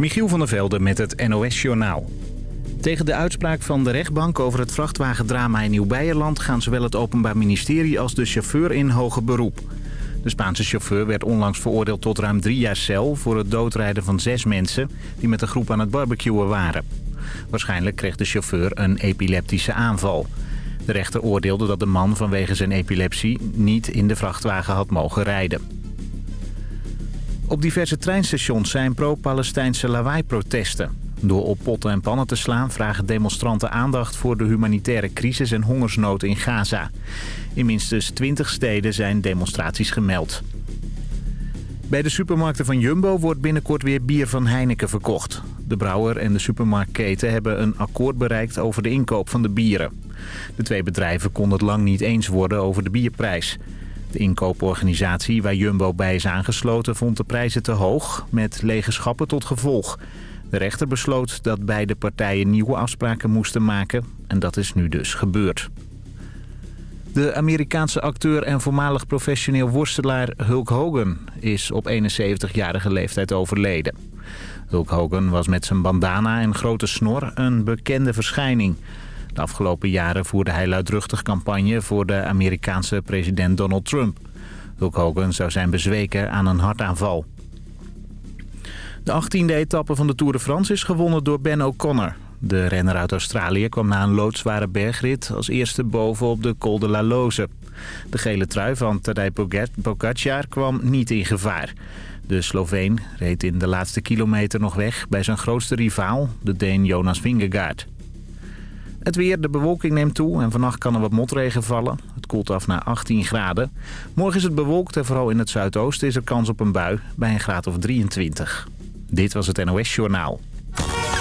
Michiel van der Velde met het NOS-journaal. Tegen de uitspraak van de rechtbank over het vrachtwagendrama in Nieuw-Beierland... gaan zowel het Openbaar Ministerie als de chauffeur in hoger beroep. De Spaanse chauffeur werd onlangs veroordeeld tot ruim drie jaar cel... voor het doodrijden van zes mensen die met een groep aan het barbecuen waren. Waarschijnlijk kreeg de chauffeur een epileptische aanval. De rechter oordeelde dat de man vanwege zijn epilepsie niet in de vrachtwagen had mogen rijden. Op diverse treinstations zijn pro-Palestijnse lawaai-protesten. Door op potten en pannen te slaan vragen demonstranten aandacht voor de humanitaire crisis en hongersnood in Gaza. In minstens 20 steden zijn demonstraties gemeld. Bij de supermarkten van Jumbo wordt binnenkort weer bier van Heineken verkocht. De brouwer en de supermarktketen hebben een akkoord bereikt over de inkoop van de bieren. De twee bedrijven konden het lang niet eens worden over de bierprijs. De inkooporganisatie waar Jumbo bij is aangesloten vond de prijzen te hoog, met lege schappen tot gevolg. De rechter besloot dat beide partijen nieuwe afspraken moesten maken en dat is nu dus gebeurd. De Amerikaanse acteur en voormalig professioneel worstelaar Hulk Hogan is op 71-jarige leeftijd overleden. Hulk Hogan was met zijn bandana en grote snor een bekende verschijning. De afgelopen jaren voerde hij luidruchtig campagne voor de Amerikaanse president Donald Trump. Hulk Hogan zou zijn bezweken aan een hartaanval. De 18e etappe van de Tour de France is gewonnen door Ben O'Connor. De renner uit Australië kwam na een loodzware bergrit als eerste boven op de Col de la Loze. De gele trui van Tadej Pogacar kwam niet in gevaar. De Sloveen reed in de laatste kilometer nog weg bij zijn grootste rivaal, de Deen Jonas Vingegaard. Het weer, de bewolking neemt toe en vannacht kan er wat motregen vallen. Het koelt af naar 18 graden. Morgen is het bewolkt en vooral in het zuidoosten is er kans op een bui bij een graad of 23. Dit was het NOS Journaal.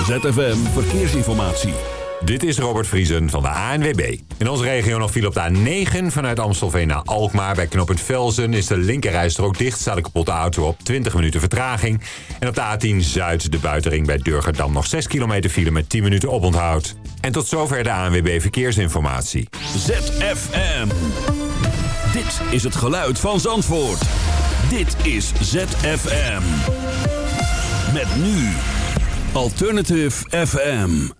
ZFM Verkeersinformatie. Dit is Robert Vriesen van de ANWB. In onze regio nog viel op de A9 vanuit Amstelveen naar Alkmaar. Bij knooppunt Velzen is de linkerrijstrook dicht. Staat een kapotte auto op 20 minuten vertraging. En op de A10 Zuid de buitenring bij Durgerdam nog 6 kilometer file met 10 minuten oponthoud. En tot zover de ANWB Verkeersinformatie. ZFM. Dit is het geluid van Zandvoort. Dit is ZFM. Met nu Alternative FM.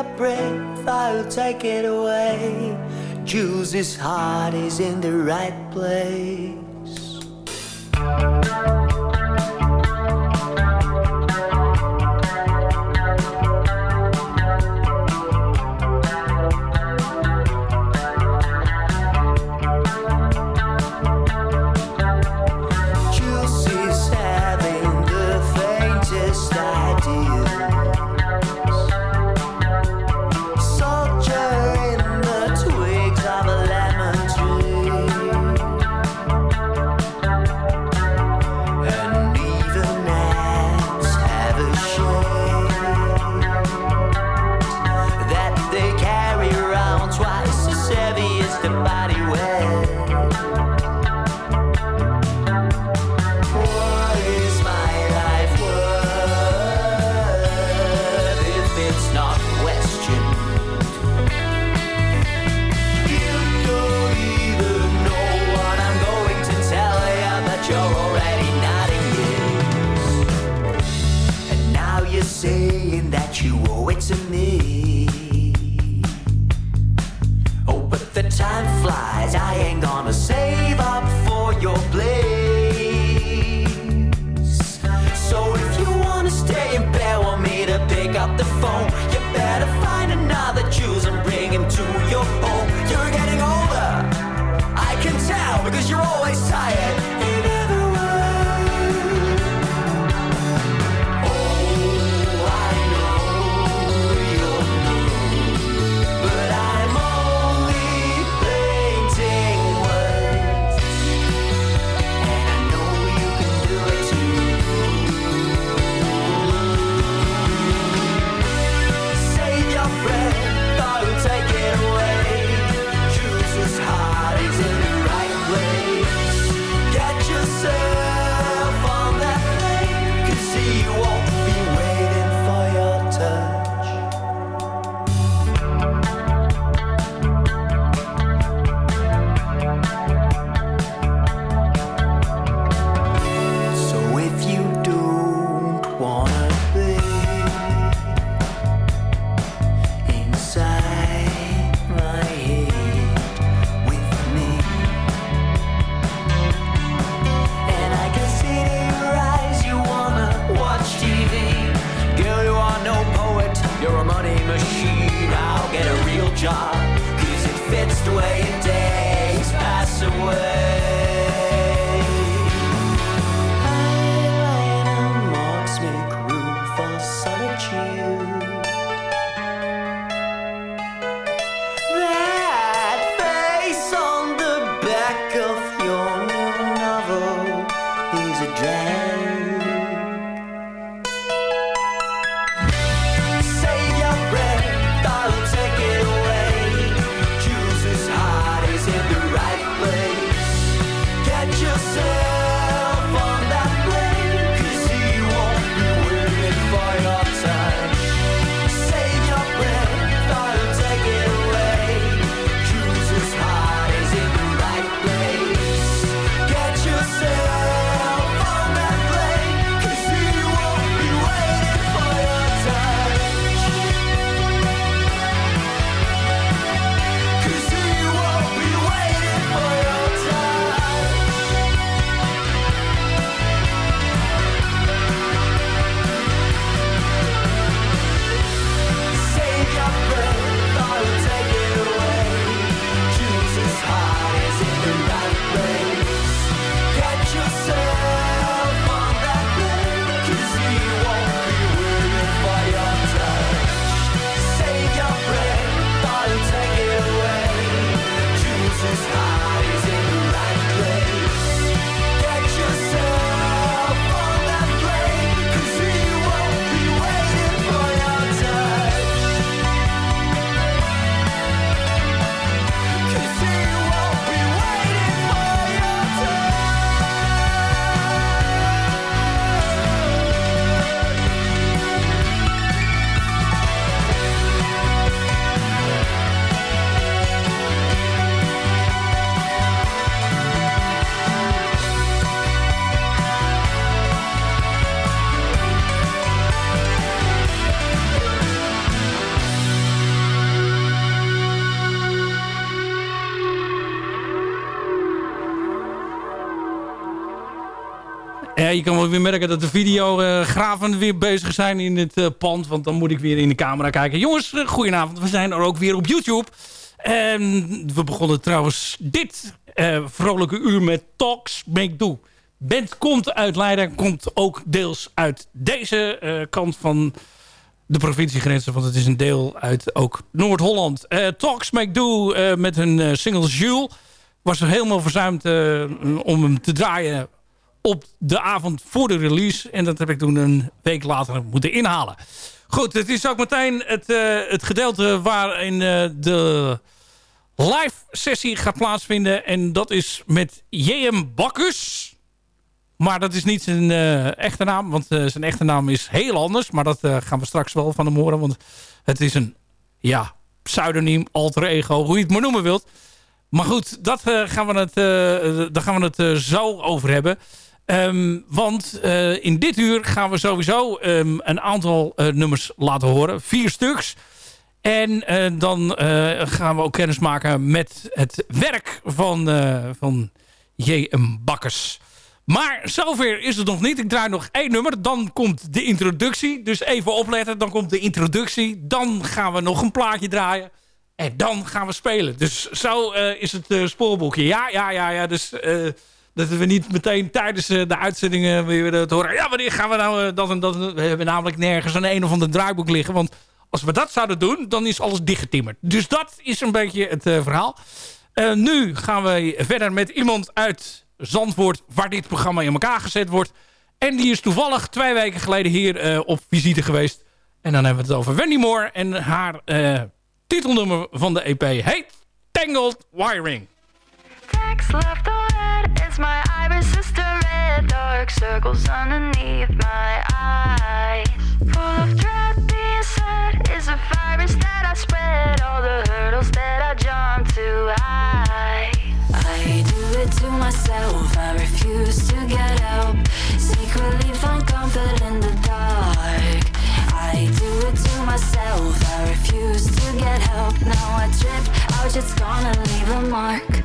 Your breath, I'll take it away. Juice's heart is in the right place. Je kan wel weer merken dat de videografen weer bezig zijn in het eh, pand. Want dan moet ik weer in de camera kijken. Jongens, eh, goedenavond. We zijn er ook weer op YouTube. En we begonnen trouwens dit eh, vrolijke uur met Talks Make Do. Band komt uit Leiden. Komt ook deels uit deze kant van de provinciegrenzen. Want het is een deel uit ook Noord-Holland. Eh, Talks Make Do met hun single Jules. Was er helemaal verzuimd om hem te draaien op de avond voor de release. En dat heb ik toen een week later moeten inhalen. Goed, het is ook meteen het, eh, het gedeelte waarin eh, de live sessie gaat plaatsvinden. En dat is met J.M. Bakkus. Maar dat is niet zijn eh, echte naam. Want zijn echte naam is heel anders. Maar dat gaan we straks wel van hem horen. Want het is een ja, pseudoniem, alter ego. Hoe je het maar noemen wilt. Maar goed, dat, gaan we het, daar gaan we het zo over hebben. Ehm, want eh, in dit uur gaan we sowieso ehm, een aantal eh, nummers laten horen. Vier stuks. En eh, dan gaan we ook kennis maken met het werk van, van J.M. Bakkers. Maar zover is het nog niet. Ik draai nog één nummer. Dan komt de introductie. Dus even opletten. Dan komt de introductie. Dan gaan we nog een plaatje draaien. En dan gaan we spelen. Dus zo is het spoorboekje. Ja, ja, ja, ja. Dus dat we niet meteen tijdens eh, de uitzendingen weer het horen. Ja, wanneer gaan we nou eh, dat en dat? We hebben namelijk nergens een een of ander draaiboek liggen. Want als we dat zouden doen, dan is alles dichtgetimmerd. Dus dat is een beetje het eh, verhaal. Nu gaan we verder met iemand uit Zandvoort... waar dit programma in elkaar gezet wordt. En die is toevallig twee weken geleden hier op visite geweest. En dan hebben we het over Wendy Moore. En haar titelnummer van de EP heet Tangled Wiring. Is my iris sister red dark circles underneath my eyes. Full of dread being said is a virus that I spread all the hurdles that I jump too high. I do it to myself I refuse to get help. Secretly find comfort in the dark. I do it to myself I refuse to get help. Now I trip out it's gonna leave a mark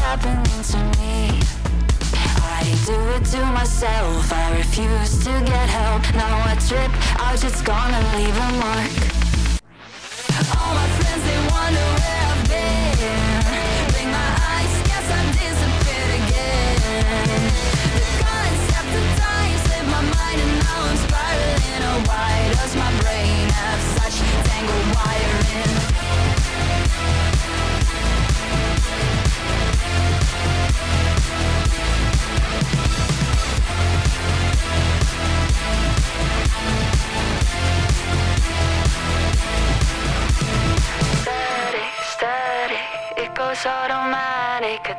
happens to me. I do it to myself, I refuse to get help. Now I trip, I'm just gonna leave a mark. All my friends, they wonder where I've been. Blink my eyes, guess I disappeared again. The concept of time slipped my mind and now I'm spiraling. Oh, why does my brain have such tangled wiring?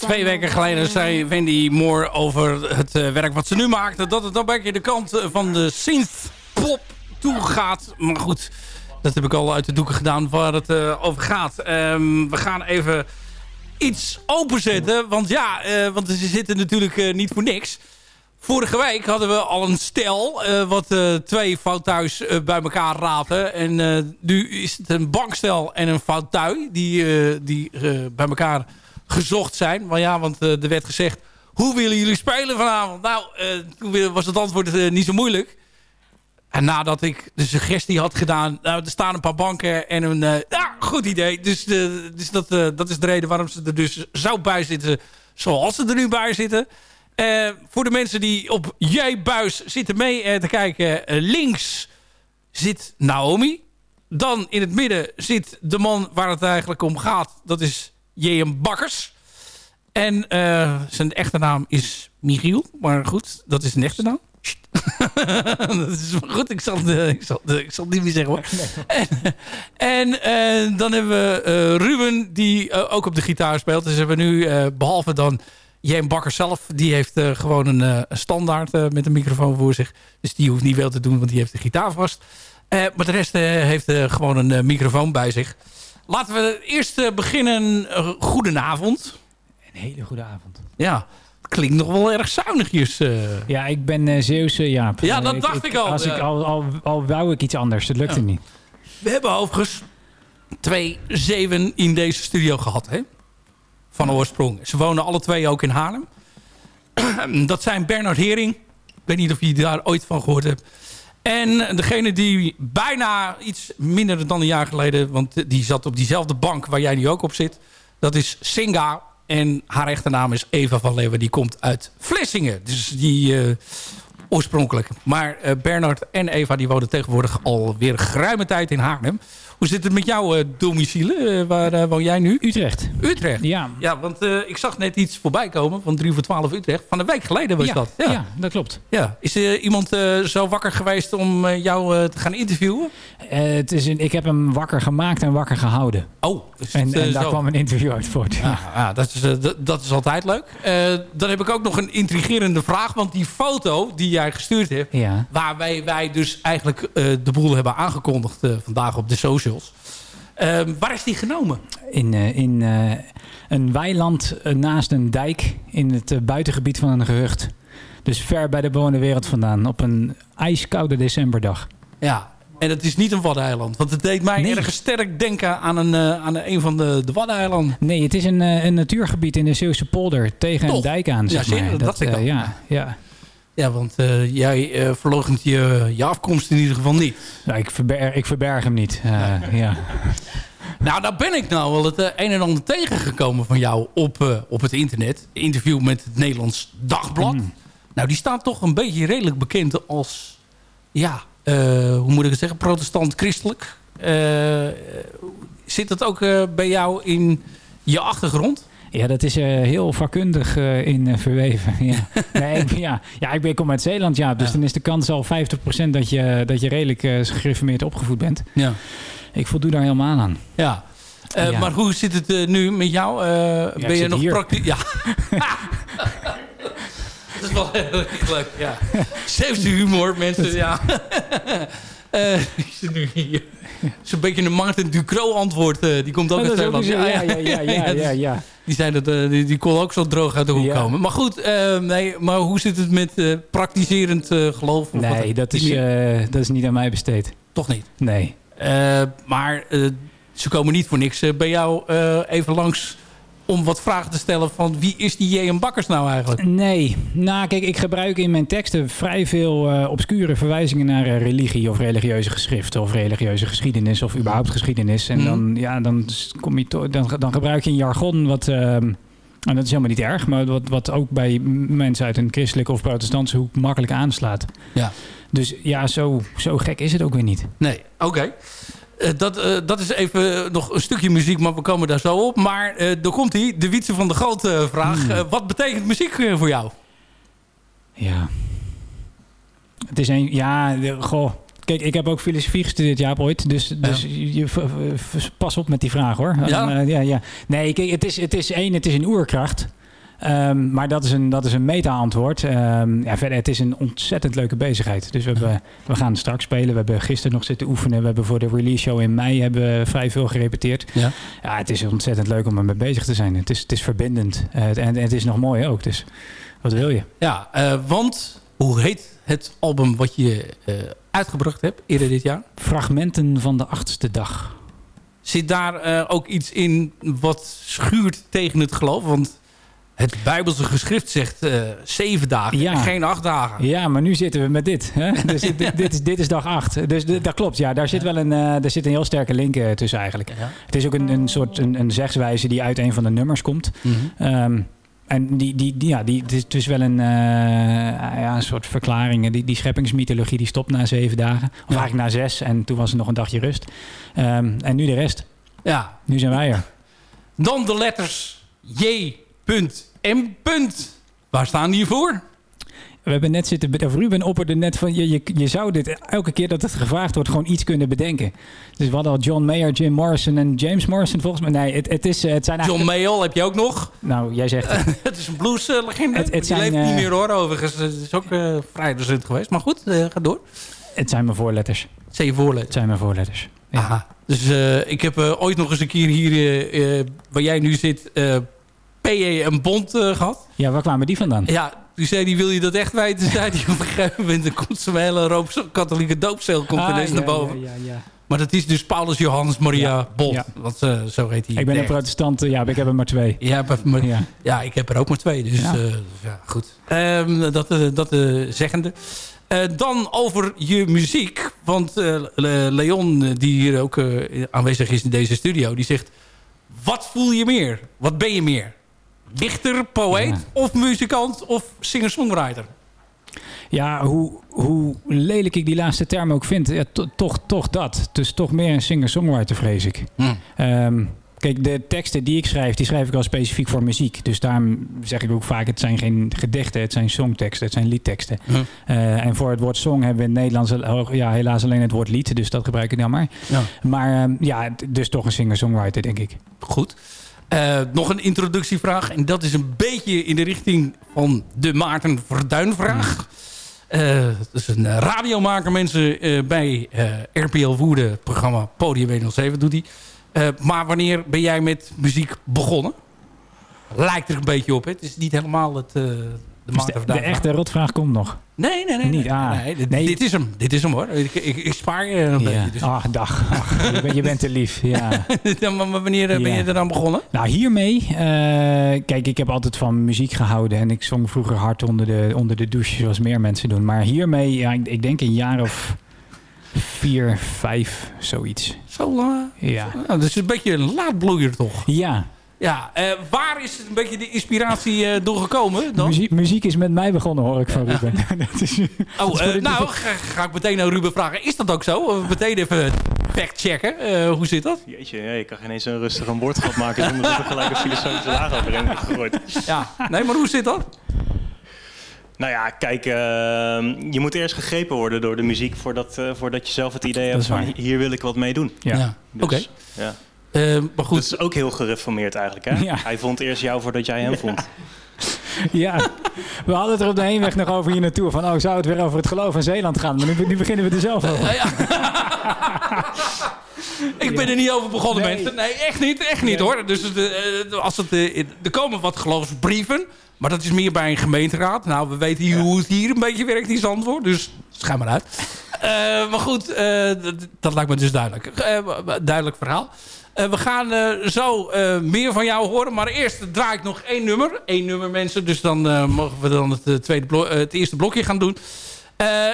Twee weken geleden zei Wendy Moore over het eh, werk wat ze nu maakte... dat het dan een beetje de kant eh, van de synth-pop toe gaat. Maar goed, dat heb ik al uit de doeken gedaan waar het eh, over gaat. Ehm, we gaan even iets openzetten. Want ja, want ze zitten natuurlijk niet voor niks. Vorige week hadden we al een stel wat twee fouttuis bij elkaar raapten. En nu is het een bankstel en een fouttui die, die bij elkaar gezocht zijn. Maar ja, want eh, er werd gezegd, hoe willen jullie spelen vanavond? Nou, eh, was het antwoord eh, niet zo moeilijk. En nadat ik de suggestie had gedaan... Nou, er staan een paar banken en een... ja, goed idee. Dus, dus dat, dat is de reden waarom ze er dus zo bij zitten... zoals ze er nu bij zitten. Voor de mensen die op J-buis zitten mee te kijken... links zit Naomi. Dan in het midden zit de man waar het eigenlijk om gaat. Dat is J.M. Bakkers. En eh, zijn echte naam is Michiel. Maar goed, dat is een echte naam. Dat is goed, ik zal, het, eh, ik, zal, ik zal het niet meer zeggen hoor. En, en eh, dan hebben we Ruben, die ook op de gitaar speelt. Dus hebben we nu, eh, behalve dan Jan Bakker zelf, die heeft gewoon een, standaard met een microfoon voor zich. Dus die hoeft niet wel te doen, want die heeft de gitaar vast. Maar de rest heeft gewoon een microfoon bij zich. Laten we eerst eh, beginnen. Uh, goedenavond. Een hele goede avond. Ja, klinkt nog wel erg zuinigjes. eh. Ja, ik ben eh Zeeuwse Jaap. Ja, dat Eh, dacht ik al, Als ik al, al, al wou ik iets anders, dat lukte Ja. niet. We hebben overigens twee zeven in deze studio gehad. Hè? Van oorsprong. Ze wonen alle twee ook in Haarlem. Dat zijn Bernard Hering. Ik weet niet of je daar ooit van gehoord hebt. En degene die bijna iets minder dan een jaar geleden... want die zat op diezelfde bank waar jij nu ook op zit... dat is Singa. En haar echte naam is Eva van Leeuwen. Die komt uit Vlissingen. Dus die eh, oorspronkelijk. Maar eh, Bernard en Eva die wonen tegenwoordig alweer geruime tijd in Haarlem. Hoe zit het met jouw eh, domicilie? Eh, waar woon jij nu? Utrecht. Utrecht. Ja. Ja, want ik zag net iets voorbij komen van 3 voor 12 Utrecht. Van een week geleden was ja, dat. ja. dat klopt. Ja. Is er iemand zo wakker geweest om jou te gaan interviewen? Het is een, ik heb hem wakker gemaakt en wakker gehouden. Oh, dus En, het, en daar zo. kwam een interview uit voort. Ja, ja, dat, is, dat, dat is altijd leuk. Dan heb ik ook nog een intrigerende vraag. Want die foto die jij gestuurd hebt... Ja. waarbij wij dus eigenlijk eh, de boel hebben aangekondigd eh, vandaag op de socials. Eh, waar is die genomen? In, eh, in een weiland naast een dijk in het buitengebied van een gehucht. Dus ver bij de bewoonde wereld vandaan. Op een ijskoude decemberdag. Ja, en het is niet een Waddeneiland. Want het deed mij Nee. erg sterk denken aan een, aan een van de, de Waddeneilanden. Nee, het is een, een natuurgebied in de Zeeuwse polder tegen Toch? een dijk aan. Ja, Zeg maar. dat al. ja, ja. Ja, want eh, jij eh verloochent je, je afkomst in ieder geval niet. Nou, ik, verberg, ik verberg hem niet. Eh, ja. Nou, daar ben ik nou wel het een en ander tegengekomen van jou op, op het internet. Interview met het Nederlands Dagblad. Mm. Nou, die staat toch een beetje redelijk bekend als... Ja, hoe moet ik het zeggen? Protestant-christelijk. Zit dat ook bij jou in je achtergrond? Ja, dat is er heel vakkundig eh, in eh, verweven. Ja. nee, ik, ja. ja, ik ben, kom uit Zeeland, ja. Dus Ja. dan is de kans al 50% dat je, dat je redelijk eh gereformeerd opgevoed bent. Ja. Ik voldoe daar helemaal aan. Ja. Eh, Ja. Maar hoe zit het eh, nu met jou? Eh, ben je nog praktisch... Ja. dat is wel heel erg leuk, ja. Zeeuwse humor, mensen, ja. Eh zit nu hier. Is een beetje een Martin Ducro antwoord. eh, die komt ook Oh, uit is ja, ja, ja, ja, ja, ja. Die, zei dat, eh, die, die kon ook zo droog uit de hoek Ja. komen. Maar goed, eh, nee, maar hoe zit het met eh, praktiserend geloof? Of Nee, wat? dat is, dat is niet aan mij besteed. Toch niet. Nee. Maar ze komen niet voor niks bij jou even langs om wat vragen te stellen van wie is die J.M. Bakkers nou eigenlijk? Nee. Nou, kijk, ik gebruik in mijn teksten vrij veel eh, obscure verwijzingen naar eh, religie of religieuze geschriften of religieuze geschiedenis of überhaupt geschiedenis. En Mhm. dan, ja, dan, kom je dan, dan gebruik je een jargon wat. ehm, en dat is helemaal niet erg, maar wat, wat ook bij mensen uit een christelijke of protestantse hoek makkelijk aanslaat. Ja. Dus ja, zo, zo gek is het ook weer niet. Nee, oké. Dat, eh, dat is even nog een stukje muziek, maar we komen daar zo op. Maar eh daar komt hij, de Wietse van de Groot eh, vraag. Hmm. Eh, wat betekent muziek eh, voor jou? Ja. Het is een. Ja, goh. Kijk, ik heb ook filosofie gestudeerd, Jaap, ooit. Dus, dus je, pas op met die vraag, hoor. Ja? Eh, ja, ja. Nee, kijk, het is, het is één, het is een oerkracht. Ehm, maar dat is een, dat is een meta-antwoord. Ehm, ja, verder, het is een ontzettend leuke bezigheid. Dus we, hebben, we gaan straks spelen. We hebben gisteren nog zitten oefenen. We hebben voor de release show in mei hebben vrij veel gerepeteerd. Ja. Ja, het is ontzettend leuk om ermee bezig te zijn. Het is, het is verbindend. En het is nog mooi ook. Dus wat wil je? Ja, eh, want hoe heet het album wat je eh, uitgebracht hebt eerder dit jaar? Fragmenten van de achtste dag. Zit daar eh, ook iets in wat schuurt tegen het geloof? Want het Bijbelse geschrift zegt eh, zeven dagen, Ja. en geen acht dagen. Ja, maar nu zitten we met dit. Hè? Dus dit, dit, is, dit is dag acht. Dus dat klopt. Ja, daar zit wel een, eh, daar zit een heel sterke link eh, tussen eigenlijk. Ja. Het is ook een, een soort een, een zegswijze die uit een van de nummers komt. Mhm. Ehm, en die, die, die, ja, die, het is dus wel een, ja, een soort verklaring. Die, die scheppingsmythologie die stopt na zeven dagen. Of eigenlijk na zes. En toen was er nog een dagje rust. Ehm, en nu de rest. ja, Nu zijn wij er. Dan de letters J. M. Waar staan die voor? We hebben net zitten, of Ruben opperde net van, je, je, je zou dit elke keer dat het gevraagd wordt gewoon iets kunnen bedenken. Dus we hadden al John Mayer, Jim Morrison en James Morrison volgens mij. Nee, het, het, is, eh, het zijn John eigenlijk... Mayall heb je ook nog. Nou, jij zegt het. het is een blueslegende. Het- het Die zijn, leeft eh, niet meer hoor, overigens. Het is ook eh, vrij recent geweest. Maar goed, eh, ga door. Het zijn mijn voorletters. Je voorletter. Het zijn mijn voorletters. Ja. Aha. Dus eh, ik heb eh, ooit nog eens een keer hier, eh, eh, waar jij nu zit, eh PE en Bond eh, gehad. ja, waar kwamen die vandaan? Ja, toen zei hij, wil je dat echt weten? Zei hij op een gegeven moment, dan komt zo'n hele rooms-katholieke doopcel komt Ah, ja, naar boven. Ja, ja. Maar dat is dus Paulus Johannes Maria Bond. ja. Want eh, zo heet hij. Ik ben een protestant, eh, ja, ik heb er maar twee. Ja, maar, Ja. ik heb er ook maar twee. Dus Ja. goed. Ehm, dat dat zeggende. Dan over je muziek. Want Le- Leon, die hier ook aanwezig is in deze studio... die zegt, wat voel je meer? Wat ben je meer? Dichter, poëet Ja. of muzikant of singer-songwriter? Ja, hoe, hoe lelijk ik die laatste term ook vind, ja, to- toch, toch dat. Dus toch meer een singer-songwriter, vrees ik. Hm. Ehm, kijk, de teksten die ik schrijf, die schrijf ik al specifiek voor muziek. Dus daarom zeg ik ook vaak, het zijn geen gedichten, het zijn songteksten, het zijn liedteksten. Hm. Eh, en voor het woord song hebben we in het Nederlands ja, helaas alleen het woord lied, dus dat gebruik ik dan maar. Ja. Maar ehm, ja, dus toch een singer-songwriter, denk ik. Goed. Eh, nog een introductievraag. En dat is een beetje in de richting van de Maarten Verduinvraag. Eh dat is een radiomaker, mensen, eh, bij RPL Woerden, programma Podium 107 doet hij. Maar wanneer ben jij met muziek begonnen? Lijkt er een beetje op, hè? Het is niet helemaal het, de Dus de, echte rotvraag komt nog. Nee, nee, nee. Niet, nee, ah. nee, dit, Nee. dit is hem. Dit is hem, hoor. Ik, ik, ik spaar je een Ja. beetje. Dus. Ach, dag. Ach, je, bent, je bent te lief. Ja. Wanneer eh, ben Ja. je er dan begonnen? Nou, hiermee... eh, kijk, ik heb altijd van muziek gehouden. En ik zong vroeger hard onder de, onder de douche, zoals meer mensen doen. Maar hiermee, ja, ik, ik denk een jaar of vier, vijf, zoiets. Zo lang? Ja. Nou, dat is een beetje een laadbloeier toch? Ja, Ja, eh, waar is een beetje de inspiratie eh doorgekomen dan? muziek, muziek is met mij begonnen, hoor ik van Ruben. dat is, Oh, eh, nou, ga, ga ik meteen aan Ruben vragen. Is dat ook zo? Of meteen even factchecken. Eh, hoe zit dat? Jeetje, ja, je kan geen eens een rustig een woordgrap maken zonder dat er gelijk een filosofische laag overheen wordt gegooid. Ja, nee, maar hoe zit dat? Nou ja, kijk, eh, je moet eerst gegrepen worden door de muziek voordat, eh, voordat je zelf het idee hebt van hier wil ik wat mee doen. Ja. Dus, Oké. Ja. Eh, maar Dat goed, is ook heel gereformeerd eigenlijk, hè? Ja. Hij vond eerst jou voordat jij hem vond. Ja, we hadden het er op de heenweg nog over hier naartoe. Van, oh, zou het weer over het geloof in Zeeland gaan? Maar nu, nu beginnen we er zelf over. ik ben er niet over begonnen, Nee. mensen. Nee, echt niet, echt niet hoor. Dus eh, als het, eh, er komen wat geloofsbrieven, maar dat is meer bij een gemeenteraad. Nou, we weten hier hoe het hier een beetje werkt in Zandvoort, dus schijn maar uit. Eh, maar goed, eh, dat, dat lijkt me dus duidelijk. Duidelijk verhaal. Eh, we gaan eh, zo eh, meer van jou horen. Maar eerst draai ik nog één nummer. Eén nummer, mensen. Dus dan mogen we dan het, tweede het eerste blokje gaan doen.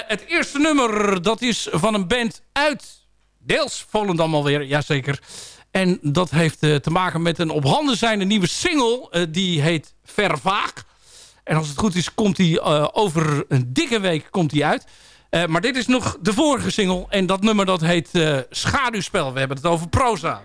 Het eerste nummer, dat is van een band uit deels Volendam alweer. Jazeker. En dat heeft te maken met een op handen zijnde nieuwe single. die heet Vervaag. En als het goed is, komt die over een dikke week komt die uit. Eh, maar dit is nog de vorige single. En dat nummer dat heet eh, Schaduwspel. We hebben het over proza.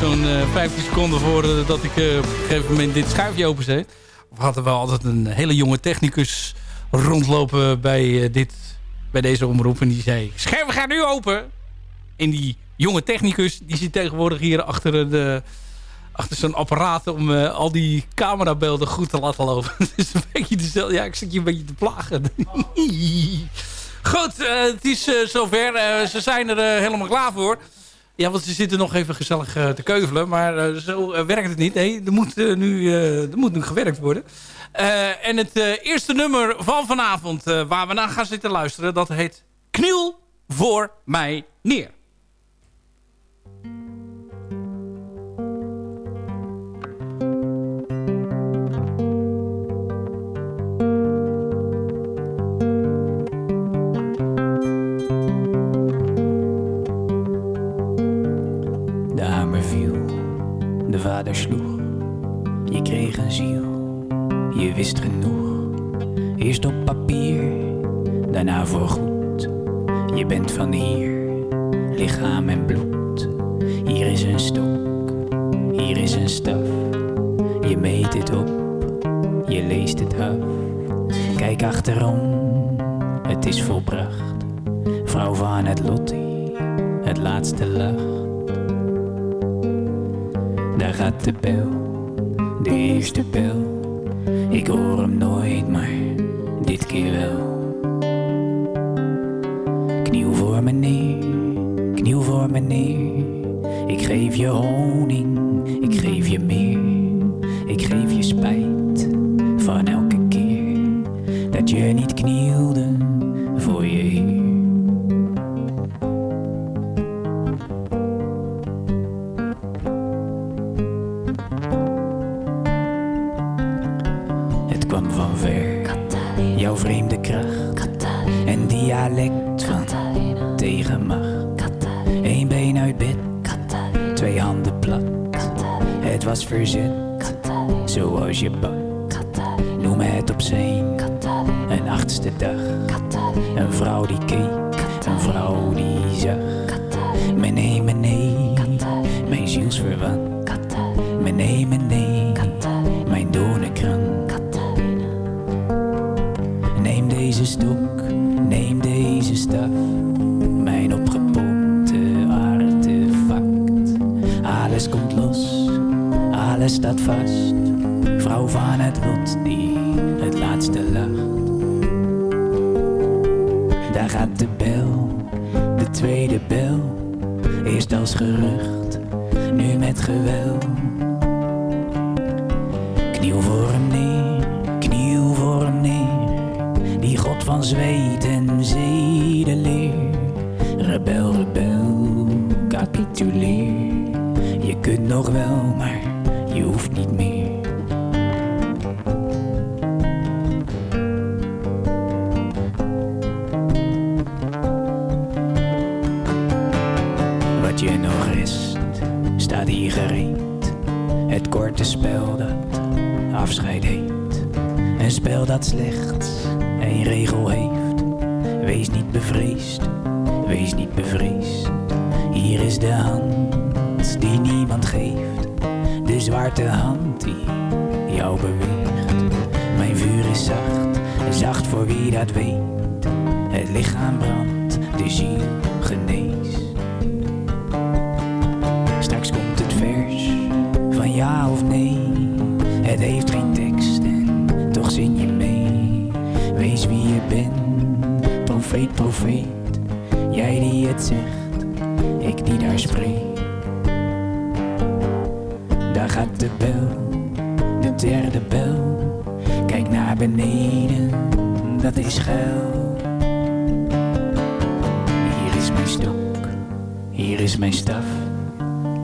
Zo'n eh 15 seconden voordat ik eh, op een gegeven moment dit schuifje openzet. We hadden wel altijd een hele jonge technicus rondlopen bij, eh, dit, bij deze omroep. En die zei, scherven gaan nu open. En die jonge technicus die zit tegenwoordig hier achter, de, achter zo'n apparaat... om eh, al die camerabeelden goed te laten lopen. dus een beetje dezelfde. Ja, ik zit je een beetje te plagen. Goed, eh, het is eh, zover. Eh, ze zijn er eh, helemaal klaar voor. Ja, want ze zitten nog even gezellig eh, te keuvelen. Maar eh, zo eh, werkt het niet. Nee, er moet, nu, er moet nu gewerkt worden. En het eerste nummer van vanavond waar we naar gaan zitten luisteren... dat heet Kniel voor mij neer. Sloeg. Je kreeg een ziel, je wist genoeg. Eerst op papier, daarna voor goed. Je bent van hier, lichaam en bloed. Hier is een stok, hier is een staf. Je meet het op, je leest het af. Kijk achterom, het is volbracht. Vrouw van het lottie, het laatste lacht. Gaat de bel, de eerste bel. Ik hoor hem nooit, maar dit keer wel. Kniel voor me neer, kniel voor me neer. Ik geef je honing, is mijn staf.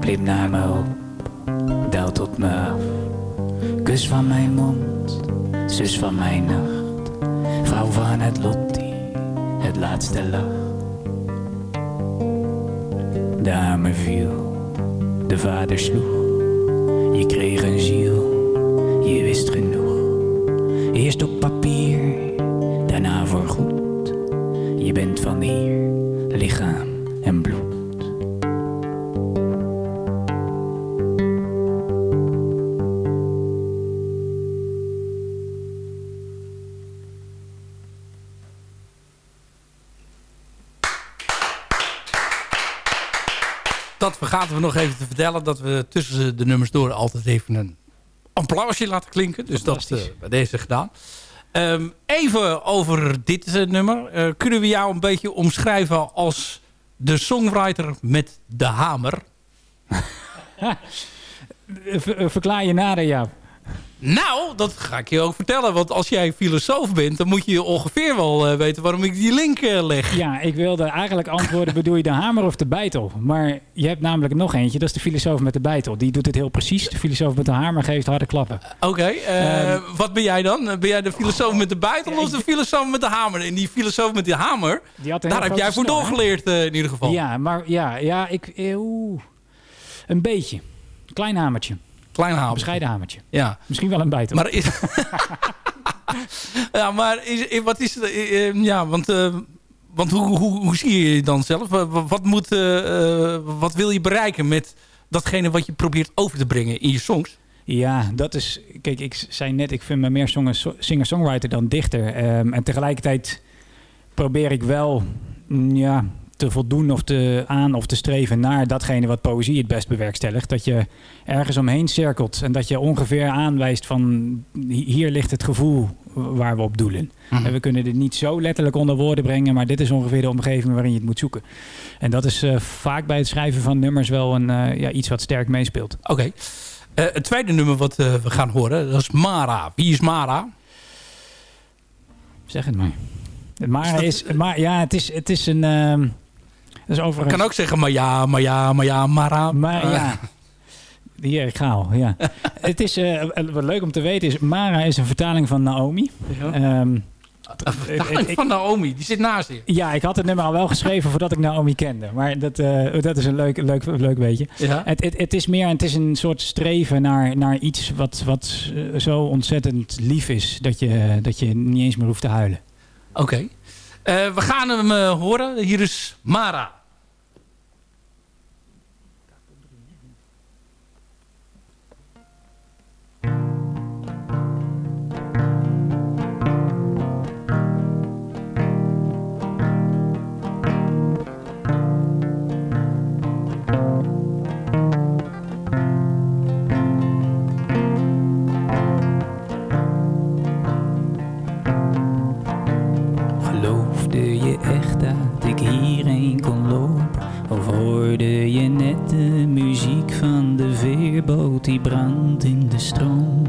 Klim naar me op, daal tot me af. Kus van mijn mond, zus van mijn nacht. Vrouw van het lot die het laatste lacht. De hamer viel, de vader sloeg. Je kreeg een ziel, je wist genoeg. Eerst op papier, daarna voor goed. Je bent van hier, lichaam vergaten we nog even te vertellen. Dat we tussen de nummers door altijd even een applausje laten klinken. Dus dat is Fantastisch. bij deze gedaan. Ehm, even over dit eh, nummer. Eh, kunnen we jou een beetje omschrijven als de songwriter met de hamer? Ver- eh, verklaar je nader, ja. Nou, dat ga ik je ook vertellen. Want als jij filosoof bent, dan moet je ongeveer wel eh, weten waarom ik die link eh, leg. Ja, ik wilde eigenlijk antwoorden, bedoel je de hamer of de bijtel? Maar je hebt namelijk nog eentje, dat is de filosoof met de bijtel. Die doet het heel precies. De filosoof met de hamer geeft harde klappen. Oké, eh, Ehm, wat ben jij dan? Ben jij de filosoof met de buitel of de filosoof met de hamer? En die filosoof met die hamer, Die daar heb jij voor snor, doorgeleerd in ieder geval. Ja, maar ja, ja ik... Oeh, een beetje. Klein hamertje. Klein hamer. Bescheiden hamertje. Ja. Misschien wel een bijtel. Maar is... ja, maar is, wat is... eh, eh, ja, want... eh, want hoe, hoe, hoe zie je je dan zelf? Wat, moet, wat wil je bereiken met datgene wat je probeert over te brengen in je songs? Ja, dat is... Kijk, ik zei net, ik vind me meer singer-songwriter dan dichter. Ehm, en tegelijkertijd probeer ik wel mm, ja, te voldoen of te aan of te streven naar datgene wat poëzie het best bewerkstelligt. Dat je ergens omheen cirkelt en dat je ongeveer aanwijst van hi- hier ligt het gevoel waar we op doelen. En we kunnen dit niet zo letterlijk onder woorden brengen, maar dit is ongeveer de omgeving waarin je het moet zoeken. En dat is eh, vaak bij het schrijven van nummers wel een, eh, ja, iets wat sterk meespeelt. Oké. Eh, het tweede nummer wat we gaan horen, dat is Mara. Wie is Mara? Zeg het maar. Mara dat- is, maar ja, het is, het is een. Ik kan ook zeggen, maar ja, maar ja, maar ja, Mara. Maar Eh, ja. Hier, ik ga al, ja. het is, eh, wat leuk om te weten is, Mara is een vertaling van Naomi. ja. Ik- van Naomi, die zit naast je. ja, ik had het nummer al wel geschreven voordat ik Naomi kende. Maar dat, eh, dat is een leuk, leuk, leuk beetje. Ja. Het, het, het is meer, het is een soort streven naar, naar iets wat, wat eh, zo ontzettend lief is, dat je, dat je niet eens meer hoeft te huilen. Oké. Eh, we gaan hem eh, horen. Hier is Mara. Die brandt in de stroom?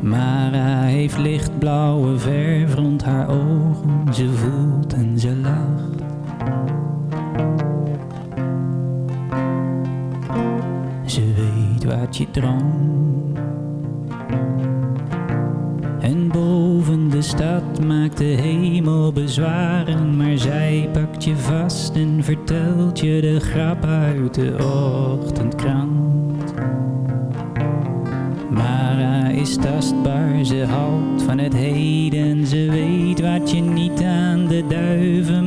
Mara heeft lichtblauwe verf rond haar ogen, ze voelt en ze lacht. Ze weet wat je droomt. En boven de stad maakt de hemel bezwaren, maar zij pakt je vast en vertelt je de grap uit de ochtendkrant. Mara is tastbaar, ze houdt van het heden, ze weet wat je niet aan de duiven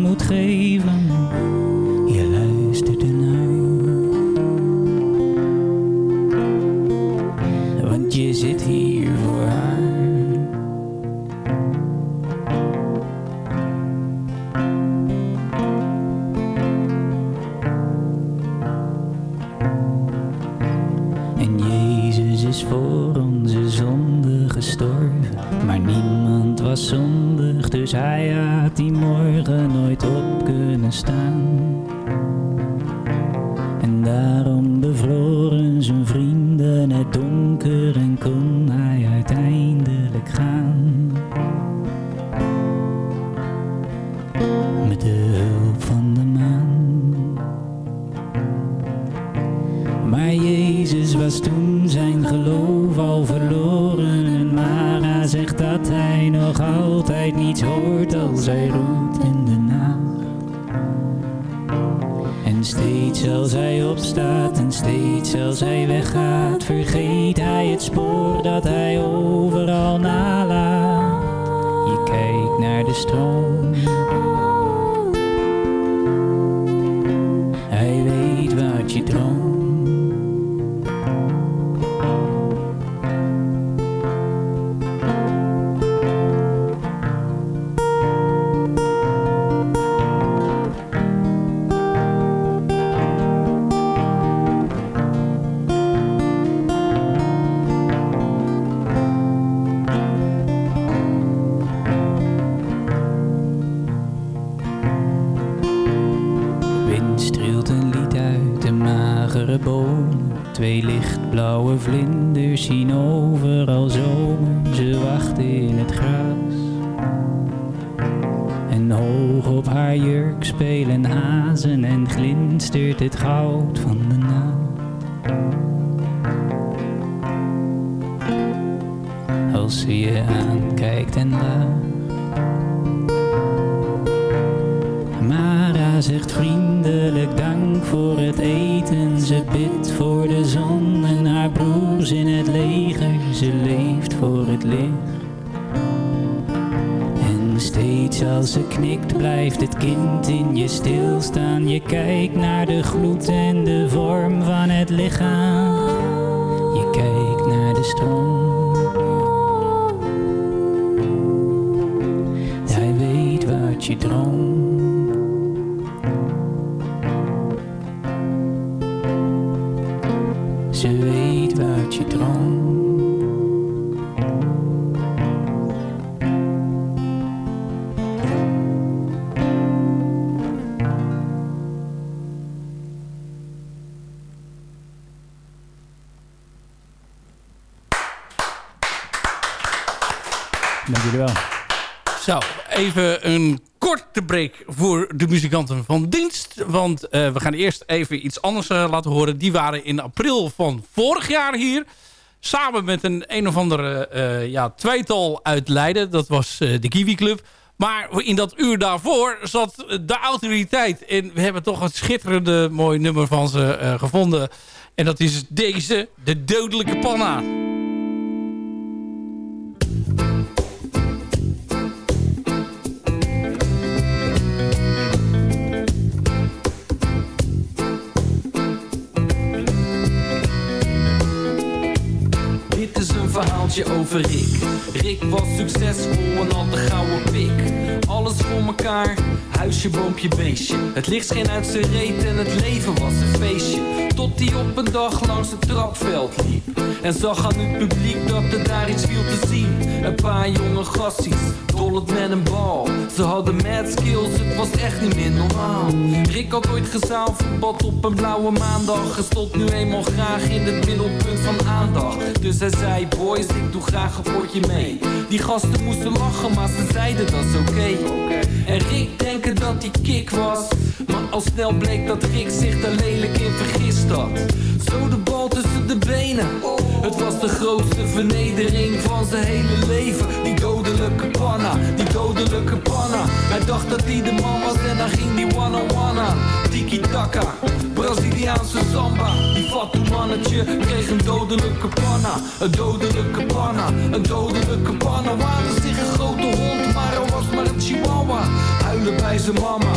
het goud van voor de muzikanten van dienst. Want eh, we gaan eerst even iets anders eh, laten horen. Die waren in april van vorig jaar hier. Samen met een een of andere eh, ja, tweetal uit Leiden. Dat was de Kiwi Club. Maar in dat uur daarvoor zat de autoriteit. En we hebben toch een schitterende mooi nummer van ze gevonden. En dat is deze, de dodelijke panna. Verhaaltje over Rick. Rick was succesvol en had de gouden pik. Alles voor elkaar, huisje, boompje, beestje. Het licht scheen uit zijn reet en het leven was een feestje. Tot hij op een dag langs het trapveld liep. En zag aan het publiek dat er daar iets viel te zien. Een paar jonge gassies, dollend met een bal. Ze hadden mad skills, het was echt niet meer normaal. Rick had ooit gezaalvoetbald op een blauwe maandag. En stond nu eenmaal graag in het middelpunt van aandacht. Dus hij zei, boys, ik doe graag een potje mee. Die gasten moesten lachen, maar ze zeiden dat is oké. En Rick dat hij kick was. Maar al snel bleek dat Rick zich daar lelijk in vergist had. Zo de bal tussen de benen. Het was de grootste vernedering van zijn hele leven. Die dodelijke panna, die dodelijke panna. Hij dacht dat hij de man was en dan ging die one-on-one aan. Tiki-taka, Braziliaanse samba. Die fatu mannetje kreeg een dodelijke panna. Een dodelijke panna, een dodelijke panna. Waande zich een hij was maar een chihuahua. Huilen bij zijn mama.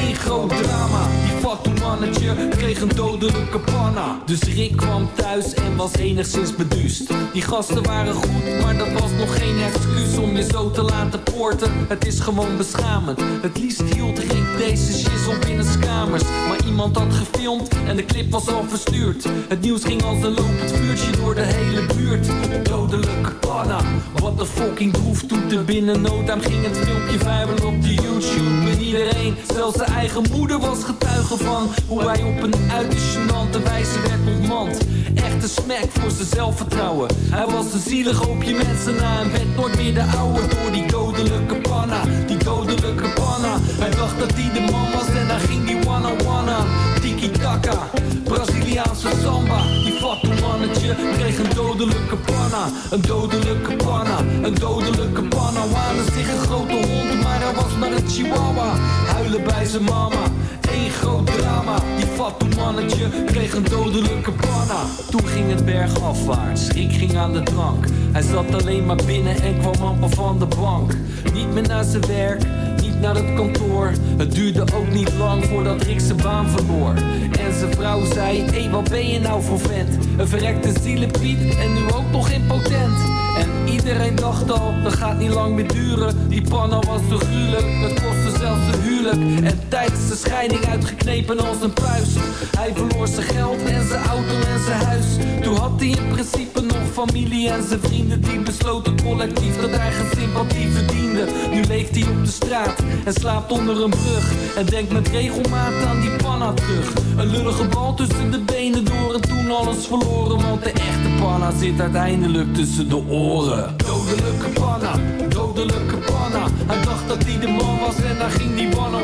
Eén groot drama, die fatu mannetje kreeg een dodelijke panna. Dus Rick kwam thuis en was enigszins beduust. Die gasten waren goed, maar dat was nog geen excuus om je zo te laten poorten. Het is gewoon beschamend. Het liefst hield Rick deze shizzle binnen kamers. Maar iemand had gefilmd en de clip was al verstuurd. Het nieuws ging als een lopend vuurtje door de hele buurt. Dodelijke panna, wat een fucking droeftoeter. Binnen no time ging het filmpje viral op de YouTube. En iedereen, zelfs zijn eigen moeder was getuige van Hoe hij op een uiterst gênante wijze werd ontmand Echte smack voor zijn zelfvertrouwen. Hij was een zielig hoopje mensen na En werd nooit meer de oude door die dodelijke panna. Die dodelijke panna. Hij dacht dat hij de man was en dan ging die one-on-one aan. Tiki-taka, Braziliaanse samba Die mannetje kreeg een dodelijke panna. Een dodelijke panna, een dodelijke panna. Waande zich een grote hond, maar hij was maar een chihuahua. Huilen bij zijn mama, één groot drama. Die fatu mannetje kreeg een dodelijke panna. Toen ging het bergafwaarts, Rick ging aan de drank. Hij zat alleen maar binnen en kwam amper van de bank. Niet meer naar zijn werk naar het kantoor. Het duurde ook niet lang voordat Rick zijn baan verloor. En zijn vrouw zei, hé wat ben je nou voor vent? Een verrekte zielenpiet en nu ook nog impotent. En iedereen dacht al, dat gaat niet lang meer duren. Die panna was te gruwelijk, het kostte zelfs de huur. En tijdens de scheiding uitgeknepen als een puist. Hij verloor zijn geld en zijn auto en zijn huis. Toen had hij in principe nog familie en zijn vrienden Die besloten collectief dat hij geen sympathie verdiende. Nu leeft hij op de straat en slaapt onder een brug. En denkt met regelmaat aan die panna terug. Een lullige bal tussen de benen door en toen alles verloren. Want de echte panna zit uiteindelijk tussen de oren. Dodelijke panna, dodelijke panna. Hij dacht dat hij de man was en dan ging die wanna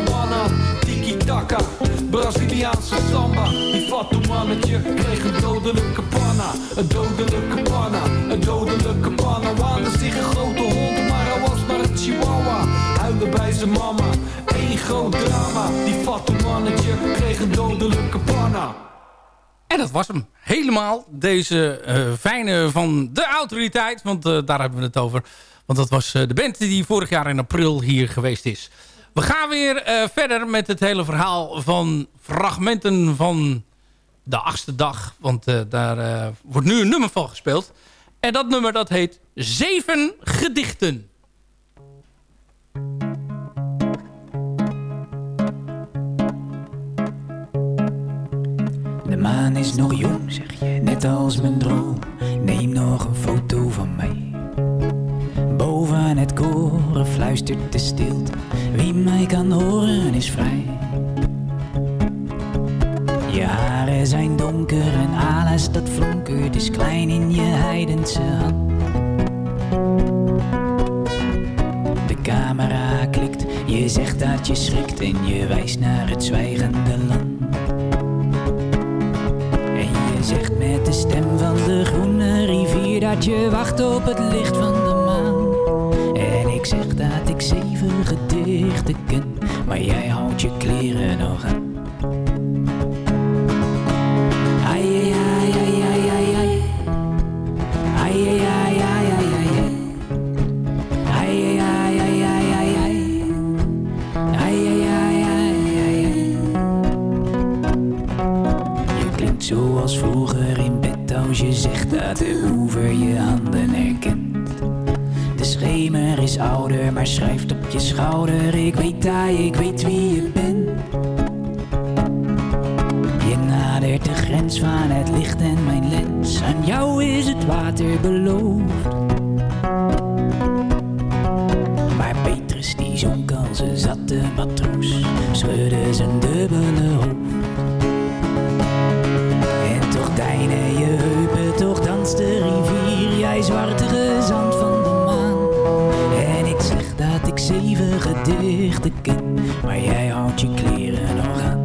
Braziliaanse samba Die fatu mannetje kreeg een dodelijke panna Een dodelijke panna, een dodelijke panna Waande zich een grote hond, maar hij was maar een chihuahua Huilde bij zijn mama, één groot drama Die fatu mannetje kreeg een dodelijke panna En dat was hem. Helemaal deze eh, fijne van de autoriteit. Want eh, daar hebben we het over. Want dat was eh, de band die vorig jaar in april hier geweest is. We gaan weer eh, verder met het hele verhaal van fragmenten van de achtste dag. Want eh, daar eh, wordt nu een nummer van gespeeld. En dat nummer dat heet Zeven Gedichten. De maan is nog jong, zeg je, net als mijn droom. Neem nog een foto van mij. Boven het koren fluistert de stilte. Wie mij kan horen is vrij. Je haren zijn donker en alles dat flonkert is klein in je heidense hand. De camera klikt, je zegt dat je schrikt en je wijst naar het zwijgende land. En je zegt met de stem van de groene rivier dat je wacht op het licht van de ik zeg dat ik zeven gedichten ken, maar jij houdt je kleren nog aan. Zoals vroeger in bed als je zegt dat de oever je handen herkent. Schemer is ouder, maar schrijft op je schouder. Ik weet dat, ik weet wie je bent. Je nadert de grens van het licht en mijn lens. Aan jou is het water beloofd. Maar Petrus die zonk als een zatte matroos. Schudde zijn dubbele hoofd. En toch deinen je heupen, toch danst de rivier. Jij zwartige zand Maar jij houdt je kleren nog aan.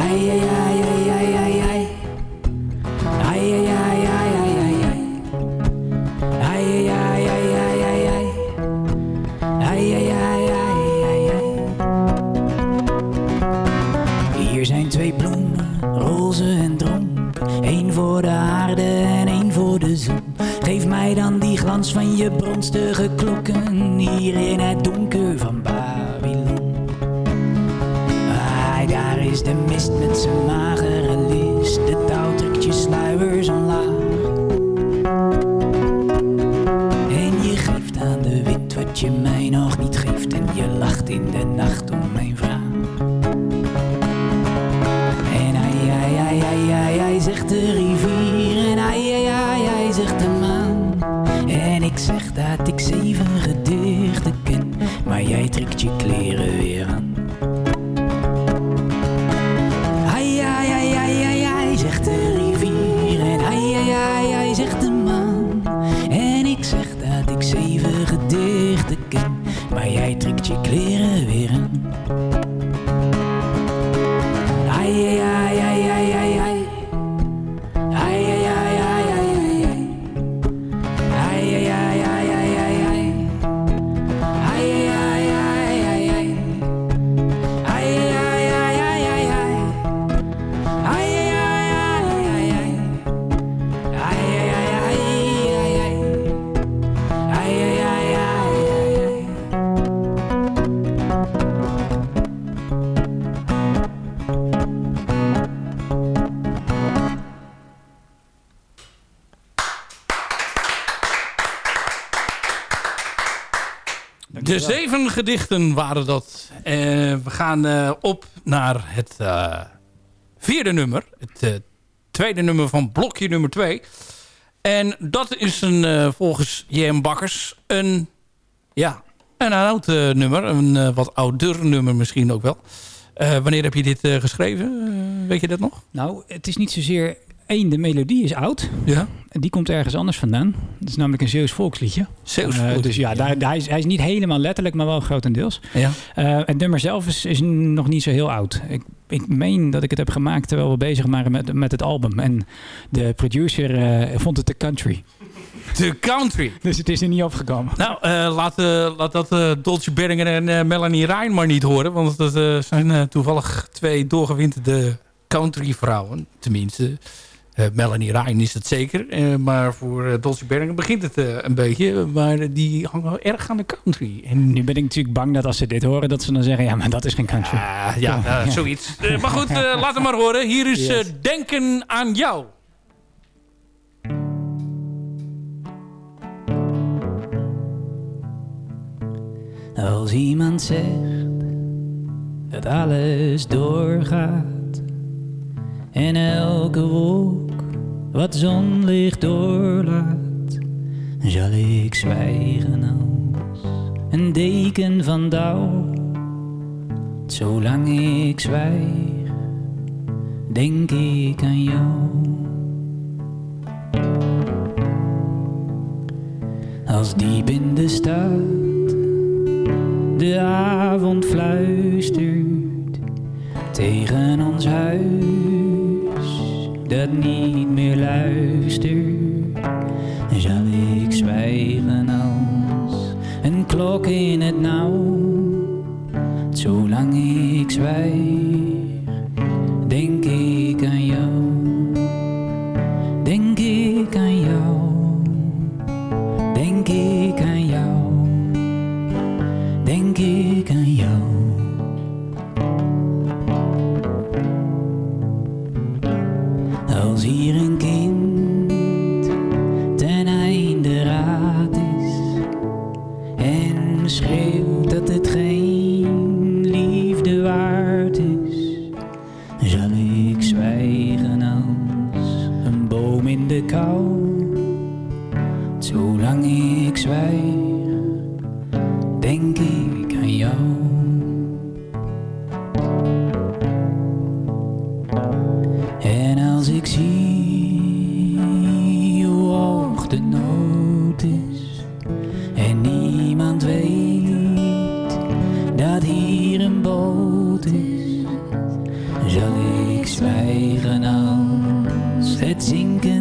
Ai, ai, ai, ai, ai, ai, ai. Ai, ai, ai. Hier zijn twee bloemen, roze en dronk. Eén voor de aarde en één voor de zon. Geef mij dan die glans van je bronstige klokken. Je kleren weer aan. Gedichten waren dat. Eh, we gaan eh, op naar het eh, vierde nummer. Het tweede nummer van blokje nummer twee. En dat is een, volgens J.M. Bakkers een, ja, een oud nummer. Een wat ouder nummer misschien ook wel. Wanneer heb je dit geschreven? Weet je dat nog? Nou, het is niet zozeer één, de melodie is oud. Ja. Die komt ergens anders vandaan. Het is namelijk een Zeeuws volksliedje. Zeeuws Eh, dus ja. Daar, daar is, hij is niet helemaal letterlijk, maar wel grotendeels. Ja. Eh, het nummer zelf is, is nog niet zo heel oud. Ik, ik meen dat ik het heb gemaakt terwijl we bezig waren met, met het album. En de producer eh, vond het te country. The Country. Dus het is er niet opgekomen. Nou, laat, eh, laat dat eh Dolce Berlinger en Melanie Rijn maar niet horen. Want dat zijn toevallig twee doorgewinterde country vrouwen. Tenminste, Melanie Rijn is het zeker. Eh, maar voor eh, Dolce Berlinger begint het eh, een beetje. Maar eh, die hangen wel erg aan de country. En Nu ben ik natuurlijk bang dat als ze dit horen, dat ze dan zeggen, ja, maar dat is geen country. Ah, ja, eh, zoiets. Eh, maar goed, eh, laat hem maar horen. Hier is eh, Yes. Denken aan jou. Als iemand zegt dat alles doorgaat en elke wolk wat zonlicht doorlaat, zal ik zwijgen als een deken van dauw. Zolang ik zwijg, denk ik aan jou. Als diep in de stad de avond fluistert tegen ons huis dat niet meer luistert, zal ik zwijgen als een klok in het nauw. Zolang ik zwijg, dat hier een boot is, zal ik zwijgen als het zinkende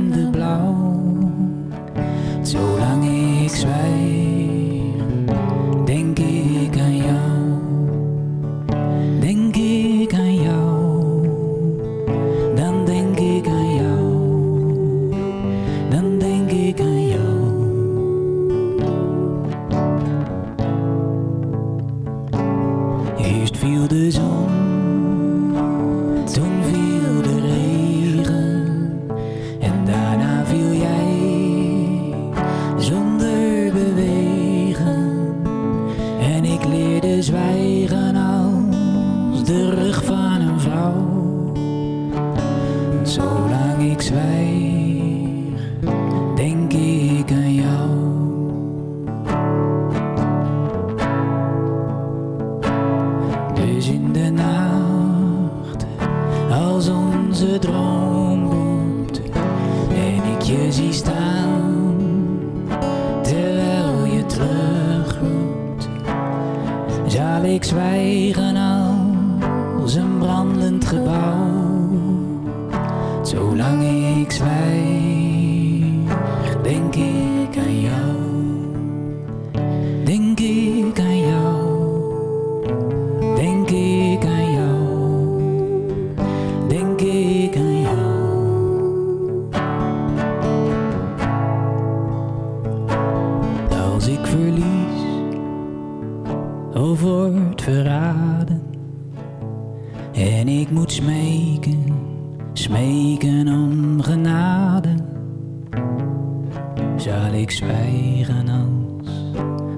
zal ik zwijgen als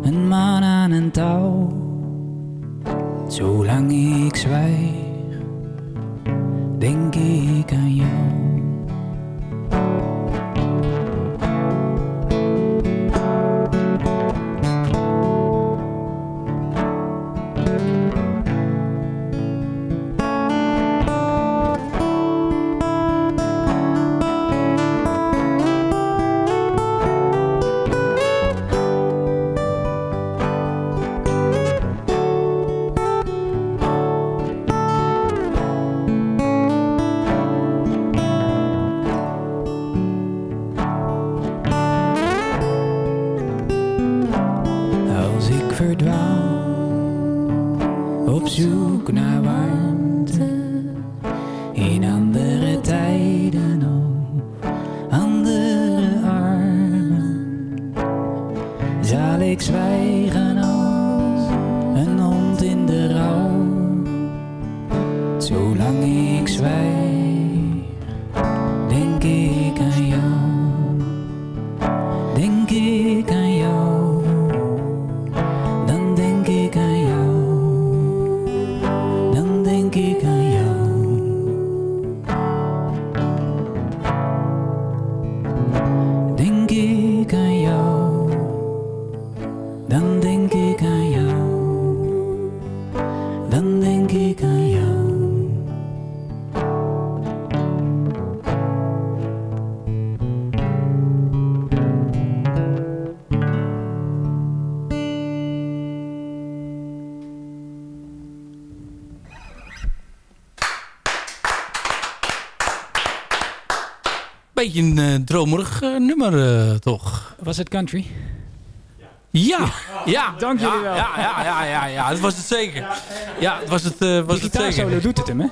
een man aan een touw. Zolang ik zwijg, denk ik aan jou. Beetje een eh, dromerig eh, nummer, eh, toch? Was het country? Ja, ja. Dank jullie ja, wel. Ja, ja, ja, ja, ja, dat was het zeker. Ja, dat was het, was het zeker. doet het hem, hè?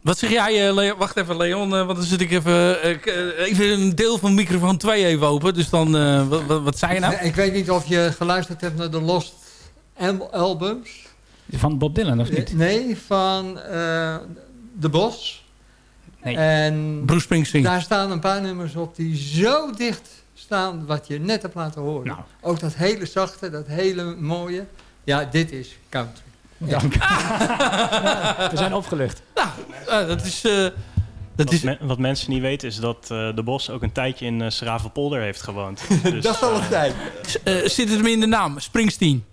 Wat zeg jij, eh, Leon? Wacht even, Leon, eh, want dan zit ik even, even een deel van microfoon 2 even open. Dus dan, eh, wat, wat, zei je nou? Nee, ik weet niet of je geluisterd hebt naar de Lost Al- Albums. Van Bob Dylan, of niet? Nee, van eh De Bos. Nee. En Bruce Springsteen. daar staan een paar nummers op die zo dicht staan wat je net hebt laten horen. Nou. Ook dat hele zachte, dat hele mooie. Ja, dit is country. Dank. We zijn opgelucht. Ah, dat is... eh, dat Wat, is me- wat mensen niet weten is dat eh, De Bos ook een tijdje in uh, Schravenpolder heeft gewoond. Dus, dat zal het zijn. eh, zit het hem in de naam? Springsteen.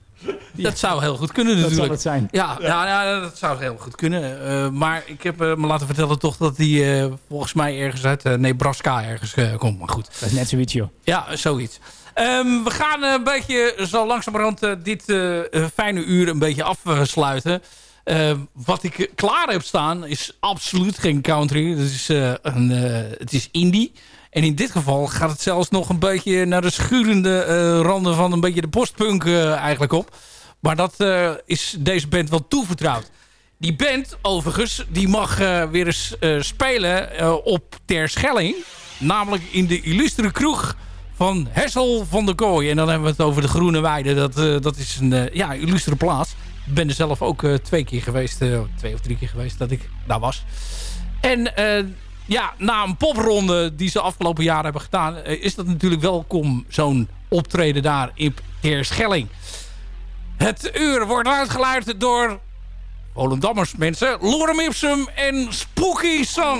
Dat zou heel goed kunnen Dat zal natuurlijk. het zijn. Ja, ja, ja, dat zou heel goed kunnen. Eh, maar ik heb eh, me laten vertellen toch dat hij eh, volgens mij ergens uit Nebraska ergens komt. Maar goed. Dat is net zoiets, joh. Ja, zoiets. Ehm, we gaan een beetje zo langzamerhand dit fijne uur een beetje afsluiten. Ehm, wat ik klaar heb staan is absoluut geen country. Het is, een, het is indie. En in dit geval gaat het zelfs nog een beetje naar de schurende eh, randen van een beetje de postpunk eh, eigenlijk op. Maar dat eh, is deze band wel toevertrouwd. Die band, overigens, die mag weer eens spelen op Terschelling. Namelijk in de illustere kroeg van Hessel van der Kooi. En dan hebben we het over de Groene Weide. Dat, dat is een ja, illustere plaats. Ik ben er zelf ook twee keer geweest. twee of drie keer geweest dat ik daar was. En ja, na een popronde die ze afgelopen jaren hebben gedaan... eh, is dat natuurlijk welkom, zo'n optreden daar in Terschelling. Het uur wordt uitgeluid door Volendammers mensen. Lorem en Spooky Song.